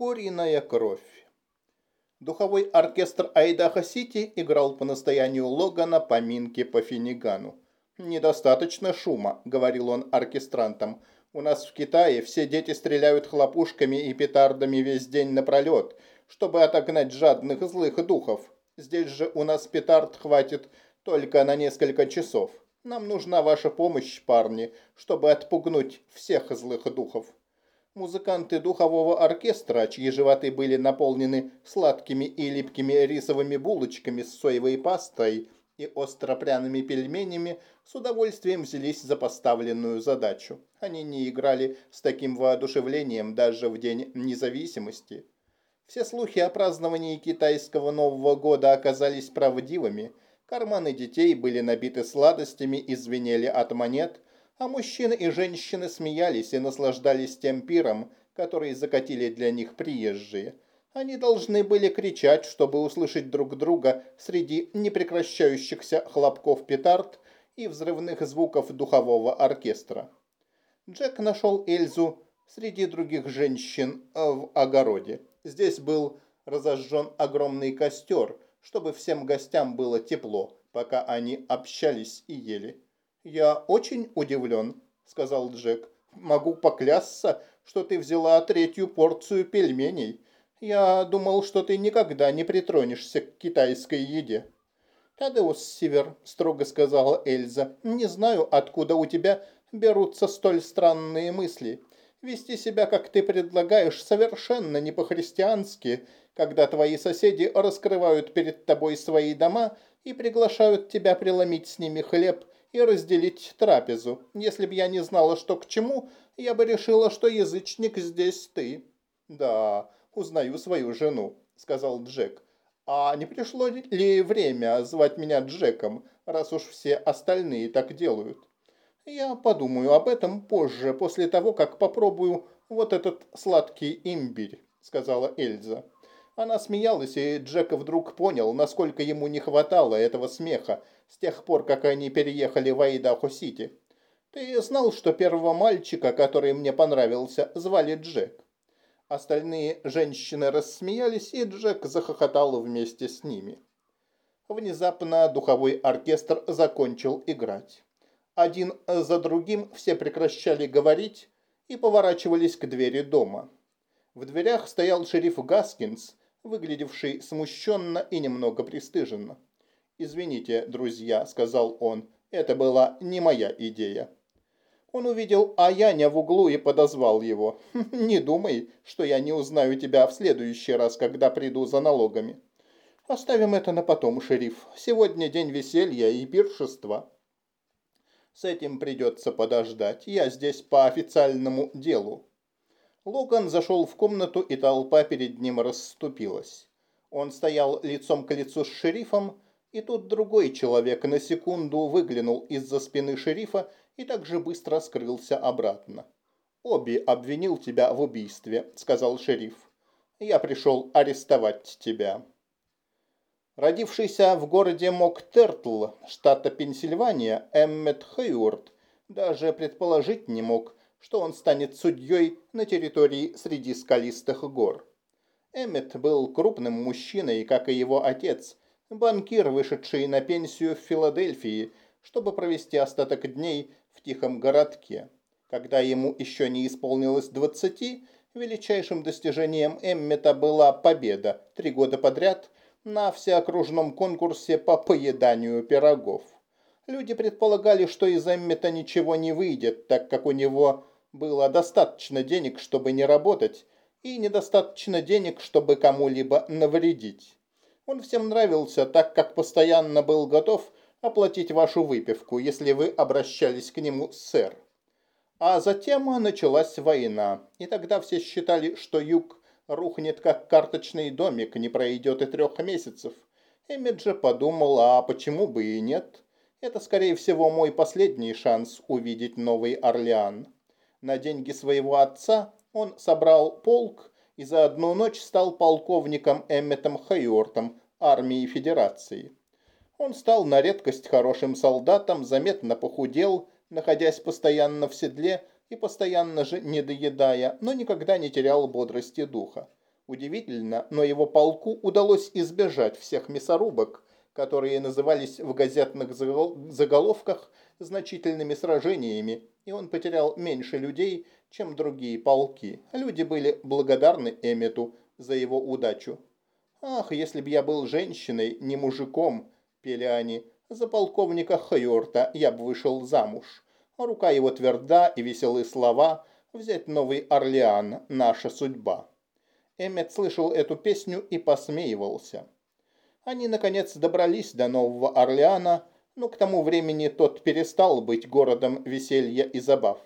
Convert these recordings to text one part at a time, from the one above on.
Куриная кровь. Духовой оркестр Айдаха-Сити играл по настоянию Логана поминки по Финигану. «Недостаточно шума», — говорил он оркестрантам. «У нас в Китае все дети стреляют хлопушками и петардами весь день напролет, чтобы отогнать жадных злых духов. Здесь же у нас петард хватит только на несколько часов. Нам нужна ваша помощь, парни, чтобы отпугнуть всех злых духов». Музыканты духового оркестра, чьи животы были наполнены сладкими и липкими рисовыми булочками с соевой пастой и остро-пряными пельменями, с удовольствием взялись за поставленную задачу. Они не играли с таким воодушевлением даже в День независимости. Все слухи о праздновании китайского Нового года оказались правдивыми. Карманы детей были набиты сладостями и звенели от монет – а мужчины и женщины смеялись и наслаждались тем пиром, который закатили для них приезжие. Они должны были кричать, чтобы услышать друг друга среди непрекращающихся хлопков петард и взрывных звуков духового оркестра. Джек нашел Эльзу среди других женщин в огороде. Здесь был разожжен огромный костер, чтобы всем гостям было тепло, пока они общались и ели. «Я очень удивлен», — сказал Джек. «Могу поклясться, что ты взяла третью порцию пельменей. Я думал, что ты никогда не притронешься к китайской еде». «Тадеус Сивер», — строго сказала Эльза, — «не знаю, откуда у тебя берутся столь странные мысли. Вести себя, как ты предлагаешь, совершенно не по-христиански, когда твои соседи раскрывают перед тобой свои дома и приглашают тебя преломить с ними хлеб и разделить трапезу. Если б я не знала, что к чему, я бы решила, что язычник здесь ты». «Да, узнаю свою жену», — сказал Джек. «А не пришло ли время звать меня Джеком, раз уж все остальные так делают?» «Я подумаю об этом позже, после того, как попробую вот этот сладкий имбирь», — сказала Эльза. Она смеялась, и Джек вдруг понял, насколько ему не хватало этого смеха, с тех пор, как они переехали в Айдахо-Сити. Ты знал, что первого мальчика, который мне понравился, звали Джек? Остальные женщины рассмеялись, и Джек захохотал вместе с ними. Внезапно духовой оркестр закончил играть. Один за другим все прекращали говорить и поворачивались к двери дома. В дверях стоял шериф Гаскинс, выглядевший смущенно и немного пристыженно. «Извините, друзья», — сказал он, — «это была не моя идея». Он увидел Аяня в углу и подозвал его. «Не думай, что я не узнаю тебя в следующий раз, когда приду за налогами». «Оставим это на потом, шериф. Сегодня день веселья и пиршества». «С этим придется подождать. Я здесь по официальному делу». Логан зашел в комнату, и толпа перед ним расступилась. Он стоял лицом к лицу с шерифом, и тут другой человек на секунду выглянул из-за спины шерифа и также быстро скрылся обратно. «Оби обвинил тебя в убийстве», — сказал шериф. «Я пришел арестовать тебя». Родившийся в городе Моктертл, штата Пенсильвания, Эммет Хейворд даже предположить не мог, что он станет судьей на территории среди скалистых гор. Эммет был крупным мужчиной, как и его отец, банкир, вышедший на пенсию в Филадельфии, чтобы провести остаток дней в тихом городке. Когда ему еще не исполнилось двадцати, величайшим достижением Эммета была победа три года подряд на всеокружном конкурсе по поеданию пирогов. Люди предполагали, что из Эммета ничего не выйдет, так как у него было достаточно денег, чтобы не работать, и недостаточно денег, чтобы кому-либо навредить. Он всем нравился, так как постоянно был готов оплатить вашу выпивку, если вы обращались к нему, сэр. А затем началась война, и тогда все считали, что юг рухнет как карточный домик, не пройдет и трех месяцев. Эмиджи подумал, а почему бы и нет? Это, скорее всего, мой последний шанс увидеть Новый Орлеан. На деньги своего отца он собрал полк и за одну ночь стал полковником Эмметом Хайортом армии Федерации. Он стал на редкость хорошим солдатом, заметно похудел, находясь постоянно в седле и постоянно же не доедая, но никогда не терял бодрости духа. Удивительно, но его полку удалось избежать всех мясорубок, которые назывались в газетных заголовках значительными сражениями, и он потерял меньше людей, чем другие полки. Люди были благодарны Эммету за его удачу. «Ах, если б я был женщиной, не мужиком», – пели они, – «за полковника Хайорта я бы вышел замуж». Рука его тверда и веселые слова «Взять Новый Орлеан – наша судьба». Эммет слышал эту песню и посмеивался. Они, наконец, добрались до Нового Орлеана, но к тому времени тот перестал быть городом веселья и забав.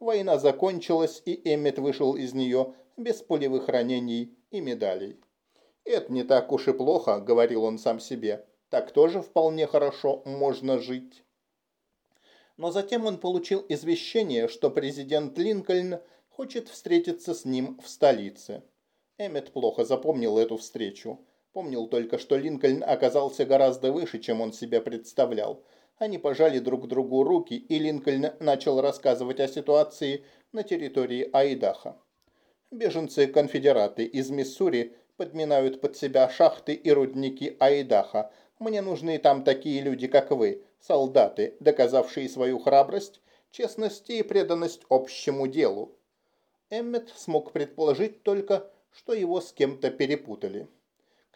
Война закончилась, и Эммет вышел из нее без пулевых ранений и медалей. «Это не так уж и плохо», — говорил он сам себе. «Так тоже вполне хорошо можно жить». Но затем он получил извещение, что президент Линкольн хочет встретиться с ним в столице. Эммет плохо запомнил эту встречу. Помнил только, что Линкольн оказался гораздо выше, чем он себе представлял. Они пожали друг другу руки, и Линкольн начал рассказывать о ситуации на территории Айдаха. Беженцы-конфедераты из Миссури подминают под себя шахты и рудники Айдаха. Мне нужны там такие люди, как вы, солдаты, доказавшие свою храбрость, честность и преданность общему делу. Эммет смог предположить только, что его с кем-то перепутали.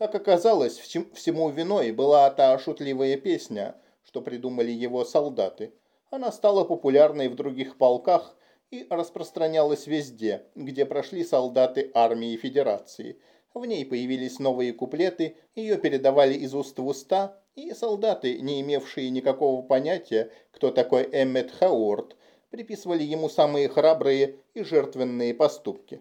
Как оказалось, всему виной была та шутливая песня, что придумали его солдаты. Она стала популярной в других полках и распространялась везде, где прошли солдаты армии Федерации. В ней появились новые куплеты, ее передавали из уст в уста, и солдаты, не имевшие никакого понятия, кто такой Эммет Хауорд, приписывали ему самые храбрые и жертвенные поступки.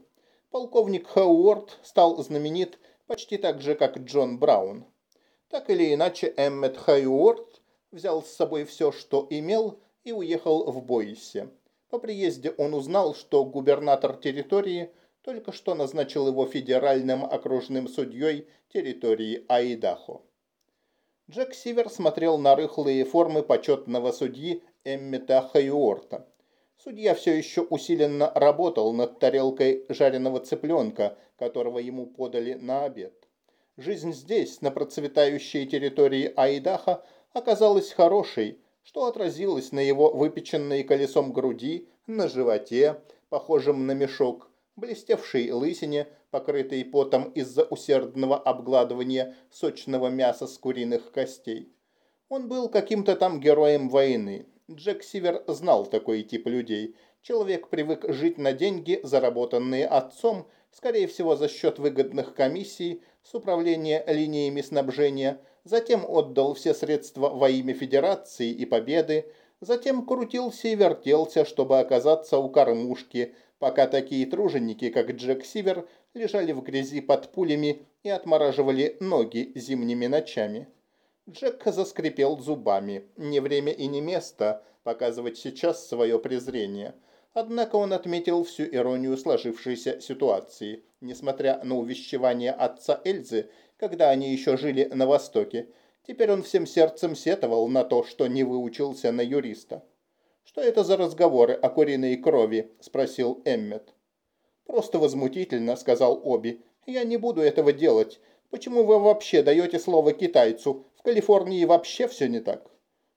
Полковник Хауорд стал знаменит почти так же, как Джон Браун. Так или иначе, Эммет Хауорд взял с собой все, что имел, и уехал в Бойсе. По приезде он узнал, что губернатор территории только что назначил его федеральным окружным судьей территории Айдахо. Джек Сивер смотрел на рыхлые формы почетного судьи Эммета Хаюорта. Судья все еще усиленно работал над тарелкой жареного цыпленка, которого ему подали на обед. Жизнь здесь, на процветающей территории Айдаха, оказалась хорошей, что отразилось на его выпеченной колесом груди, на животе, похожем на мешок, блестевшей лысине, покрытой потом из-за усердного обгладывания сочного мяса с куриных костей. Он был каким-то там героем войны, Джек Сивер знал такой тип людей. Человек привык жить на деньги, заработанные отцом, скорее всего за счет выгодных комиссий с управления линиями снабжения, затем отдал все средства во имя Федерации и Победы, затем крутился и вертелся, чтобы оказаться у кормушки, пока такие труженики, как Джек Сивер, лежали в грязи под пулями и отмораживали ноги зимними ночами. Джек заскрипел зубами. Не время и не место показывать сейчас свое презрение. Однако он отметил всю иронию сложившейся ситуации. Несмотря на увещевание отца Эльзы, когда они еще жили на Востоке, теперь он всем сердцем сетовал на то, что не выучился на юриста. «Что это за разговоры о куриной крови?» – спросил Эммет. «Просто возмутительно», – сказал Оби. «Я не буду этого делать. Почему вы вообще даете слово китайцу? В Калифорнии вообще все не так».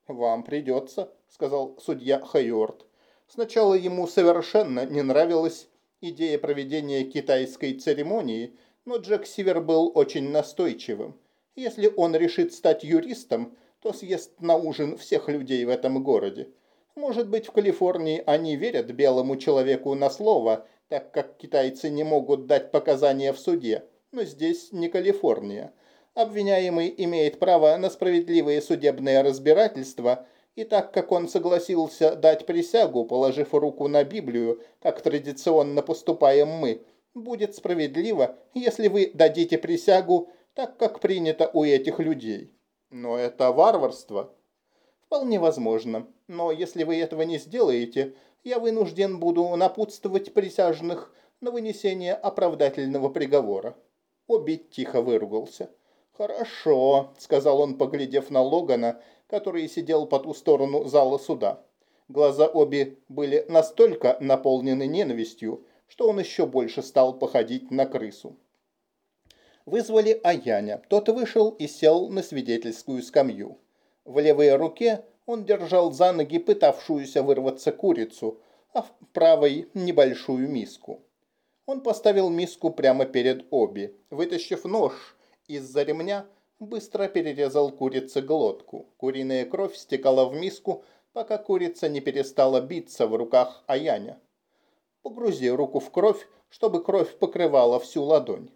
«Вам придется», — сказал судья Хайорд. Сначала ему совершенно не нравилась идея проведения китайской церемонии, но Джек Сивер был очень настойчивым. Если он решит стать юристом, то съест на ужин всех людей в этом городе. Может быть, в Калифорнии они верят белому человеку на слово, так как китайцы не могут дать показания в суде но здесь не Калифорния. Обвиняемый имеет право на справедливое судебное разбирательство, и так как он согласился дать присягу, положив руку на Библию, как традиционно поступаем мы, будет справедливо, если вы дадите присягу, так как принято у этих людей. Но это варварство. Вполне возможно. Но если вы этого не сделаете, я вынужден буду напутствовать присяжных на вынесение оправдательного приговора. Оби тихо выругался. «Хорошо», — сказал он, поглядев на Логана, который сидел по ту сторону зала суда. Глаза Оби были настолько наполнены ненавистью, что он еще больше стал походить на крысу. Вызвали Аяня. Тот вышел и сел на свидетельскую скамью. В левой руке он держал за ноги пытавшуюся вырваться курицу, а в правой небольшую миску. Он поставил миску прямо перед Оби. Вытащив нож из-за ремня, быстро перерезал курице глотку. Куриная кровь стекала в миску, пока курица не перестала биться в руках Аяня. Погрузи руку в кровь, чтобы кровь покрывала всю ладонь.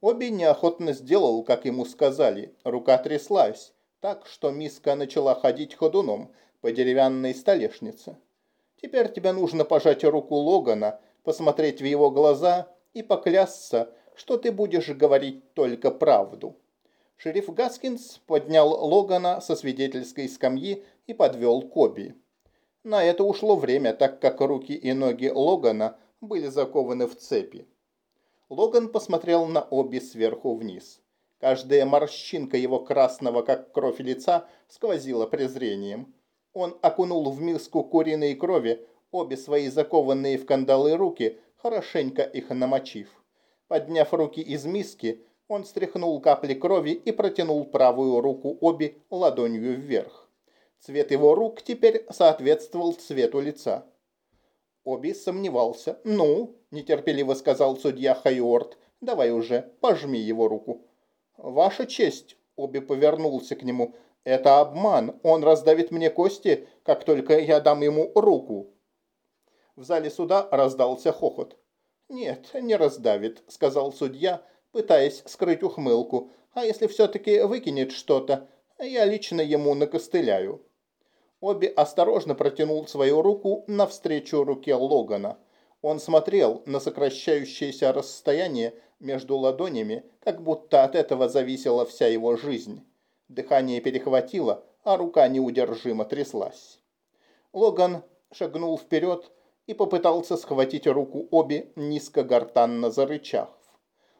Оби неохотно сделал, как ему сказали. Рука тряслась, так что миска начала ходить ходуном по деревянной столешнице. Теперь тебе нужно пожать руку Логана, посмотреть в его глаза и поклясться, что ты будешь говорить только правду. Шериф Гаскинс поднял Логана со свидетельской скамьи и подвел к Оби. На это ушло время, так как руки и ноги Логана были закованы в цепи. Логан посмотрел на Оби сверху вниз. Каждая морщинка его красного, как кровь лица, сквозила презрением. Он окунул в миску куриной крови обе свои закованные в кандалы руки, хорошенько их намочив. Подняв руки из миски, он стряхнул капли крови и протянул правую руку Оби ладонью вверх. Цвет его рук теперь соответствовал цвету лица. Оби сомневался. «Ну?» – нетерпеливо сказал судья Хайорд. «Давай уже, пожми его руку». «Ваша честь!» – Оби повернулся к нему. «Это обман. Он раздавит мне кости, как только я дам ему руку». В зале суда раздался хохот. «Нет, не раздавит», – сказал судья, пытаясь скрыть ухмылку. «А если все-таки выкинет что-то, я лично ему накостыляю». Оби осторожно протянул свою руку навстречу руке Логана. Он смотрел на сокращающееся расстояние между ладонями, как будто от этого зависела вся его жизнь. Дыхание перехватило, а рука неудержимо тряслась. Логан шагнул вперед и попытался схватить руку Оби, низко гортанно зарычав.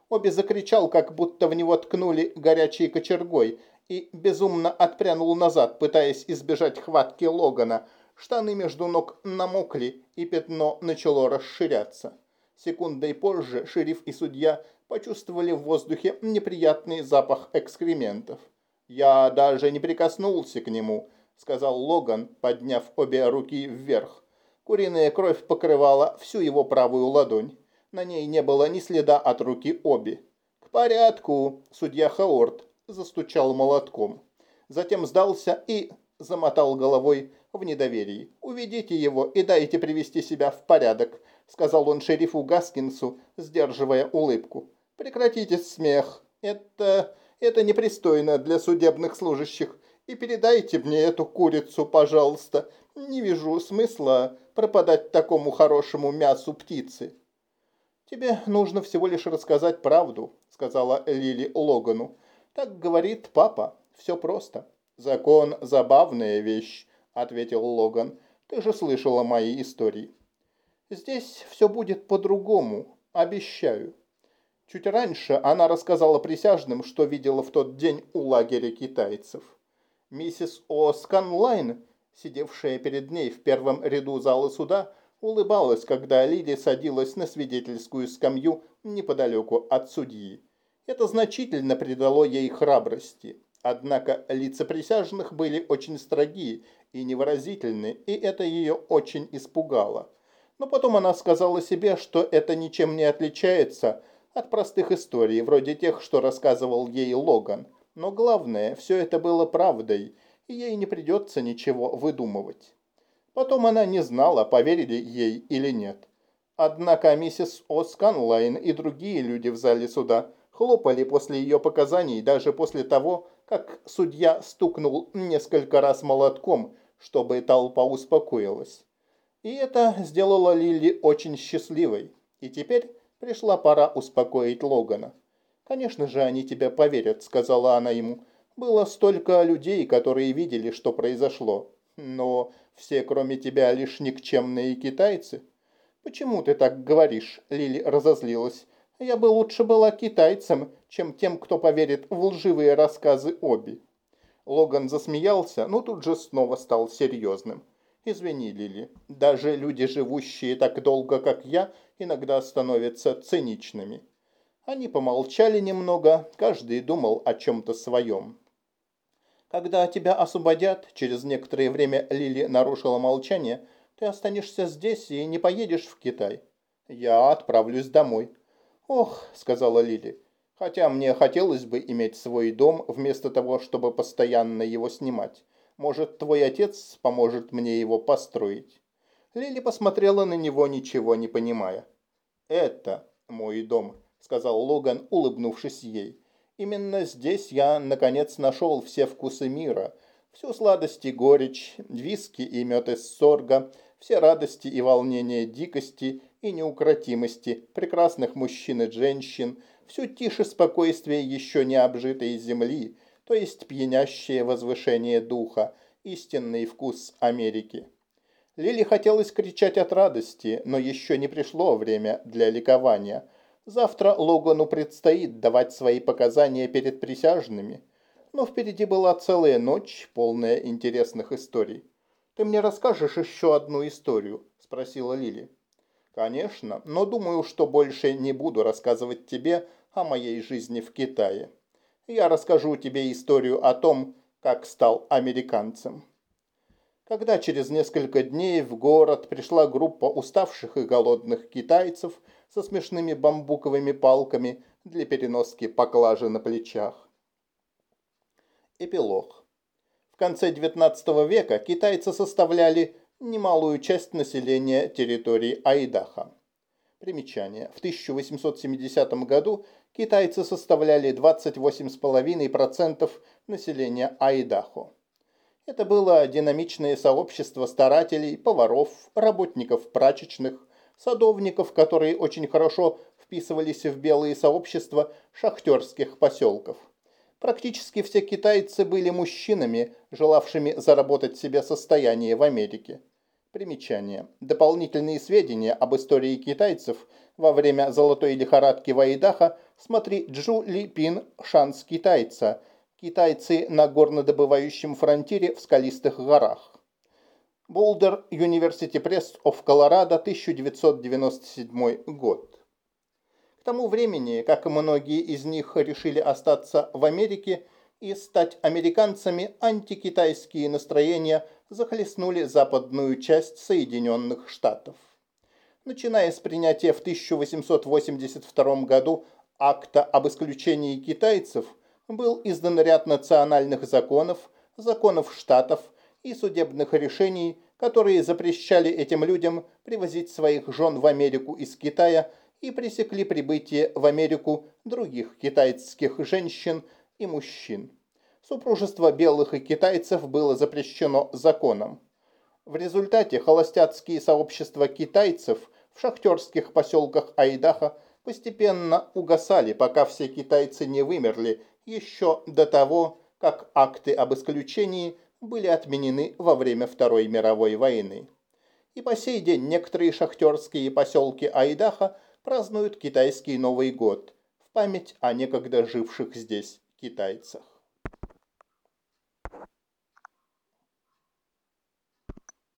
Оби закричал, как будто в него ткнули горячей кочергой, и безумно отпрянул назад, пытаясь избежать хватки Логана. Штаны между ног намокли, и пятно начало расширяться. Секундой позже шериф и судья почувствовали в воздухе неприятный запах экскрементов. «Я даже не прикоснулся к нему», — сказал Логан, подняв обе руки вверх. Куриная кровь покрывала всю его правую ладонь. На ней не было ни следа от руки Оби. «К порядку, судья Хаорт», застучал молотком. Затем сдался и замотал головой в недоверии. «Уведите его и дайте привести себя в порядок», сказал он шерифу Гаскинсу, сдерживая улыбку. «Прекратите смех. Это... это непристойно для судебных служащих. И передайте мне эту курицу, пожалуйста. Не вижу смысла пропадать такому хорошему мясу птицы». «Тебе нужно всего лишь рассказать правду», сказала Лили Логану. Так говорит папа. Все просто. Закон – забавная вещь, ответил Логан. Ты же слышала мои истории. Здесь все будет по-другому, обещаю. Чуть раньше она рассказала присяжным, что видела в тот день у лагеря китайцев. Миссис О. Сидевшая перед ней в первом ряду зала суда, улыбалась, когда Лили садилась на свидетельскую скамью неподалеку от судьи. Это значительно придало ей храбрости. Однако лица присяжных были очень строги и невыразительны, и это ее очень испугало. Но потом она сказала себе, что это ничем не отличается от простых историй, вроде тех, что рассказывал ей Логан. Но главное, все это было правдой, и ей не придется ничего выдумывать. Потом она не знала, поверили ей или нет. Однако миссис О'Сканлайн и другие люди в зале суда – хлопали после ее показаний, даже после того, как судья стукнул несколько раз молотком, чтобы толпа успокоилась. И это сделало Лили очень счастливой. И теперь пришла пора успокоить Логана. «Конечно же, они тебе поверят», — сказала она ему. «Было столько людей, которые видели, что произошло. Но все, кроме тебя, лишь никчемные китайцы». «Почему ты так говоришь?» — Лили разозлилась. Я бы лучше была китайцем, чем тем, кто поверит в лживые рассказы Оби. Логан засмеялся, но тут же снова стал серьезным. «Извини, Лили, даже люди, живущие так долго, как я, иногда становятся циничными. Они помолчали немного, каждый думал о чем-то своем. «Когда тебя освободят», – через некоторое время Лили нарушила молчание, – «ты останешься здесь и не поедешь в Китай». «Я отправлюсь домой». «Ох», – сказала Лили, – «хотя мне хотелось бы иметь свой дом вместо того, чтобы постоянно его снимать. Может, твой отец поможет мне его построить?» Лили посмотрела на него, ничего не понимая. «Это мой дом», – сказал Логан, улыбнувшись ей. Именно здесь я, наконец, нашел все вкусы мира, всю сладость и горечь, виски и мед из сорга, все радости и волнения дикости и неукротимости, прекрасных мужчин и женщин, всю тишь и спокойствие еще не обжитой земли, то есть пьянящее возвышение духа, истинный вкус Америки. Лили хотелось кричать от радости, но еще не пришло время для ликования – Завтра Логану предстоит давать свои показания перед присяжными, но впереди была целая ночь, полная интересных историй. «Ты мне расскажешь еще одну историю?» – спросила Лили. «Конечно, но думаю, что больше не буду рассказывать тебе о моей жизни в Китае. Я расскажу тебе историю о том, как стал американцем». Когда через несколько дней в город пришла группа уставших и голодных китайцев – со смешными бамбуковыми палками для переноски поклажи на плечах. Эпилог. В конце XIX века китайцы составляли немалую часть населения территории Айдаха. Примечание. В 1870 году китайцы составляли 28,5% населения Айдахо. Это было динамичное сообщество старателей, поваров, работников прачечных, садовников, которые очень хорошо вписывались в белые сообщества шахтерских поселков. Практически все китайцы были мужчинами, желавшими заработать себе состояние в Америке. Примечание. Дополнительные сведения об истории китайцев во время золотой лихорадки Вайдаха смотри Джу Ли Пин «Шанс китайца». Китайцы на горнодобывающем фронтире в скалистых горах. Boulder University Press of Colorado, 1997 год. К тому времени, как многие из них решили остаться в Америке и стать американцами, антикитайские настроения захлестнули западную часть Соединенных Штатов. Начиная с принятия в 1882 году акта об исключении китайцев, был издан ряд национальных законов, законов штатов, и судебных решений, которые запрещали этим людям привозить своих жен в Америку из Китая и пресекли прибытие в Америку других китайских женщин и мужчин. Супружество белых и китайцев было запрещено законом. В результате холостяцкие сообщества китайцев в шахтерских поселках Айдаха постепенно угасали, пока все китайцы не вымерли еще до того, как акты об исключении были отменены во время Второй мировой войны. И по сей день некоторые шахтерские поселки Айдаха празднуют китайский Новый год в память о некогда живших здесь китайцах.